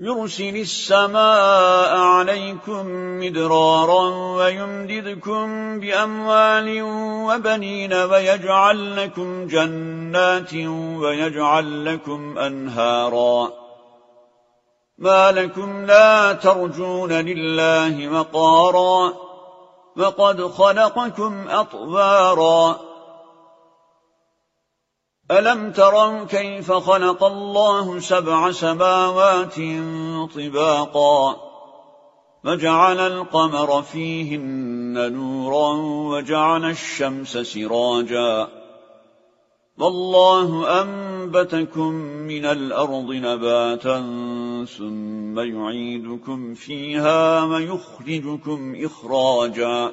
يرسل السماء عليكم مدرارا ويمددكم بأموال وبنين ويجعل لكم جنات ويجعل لكم أنهارا. ما لكم لا ترجون لله مقارا وقد خلقكم أطوارا. ألم تروا كيف خلق الله سبع سماوات طباقا وجعل القمر فيهن نورا وجعل الشمس سراجا والله أنبتكم من الأرض نباتا ثم يعيدكم فيها ويخرجكم إخراجا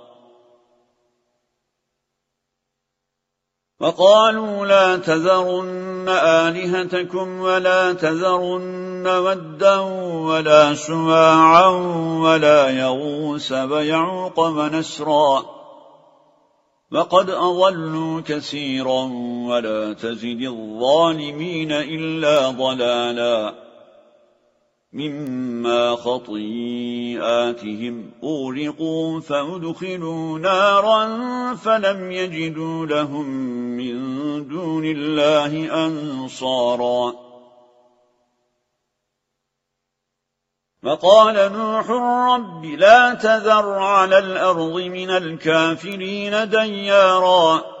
وقالوا لا تذرن آلهتكم ولا تذرن ودا ولا سواعا ولا يغوس ويعوق ونسرا. وقد أضلوا كثيرا ولا تزد الظالمين إلا ضلالا. مما خطيئاتهم أورقوا فأدخلوا نارا فلم يجدوا لهم من دون الله أنصارا. فقال نوح رب لا تذر على الأرض من الكافرين ديارا.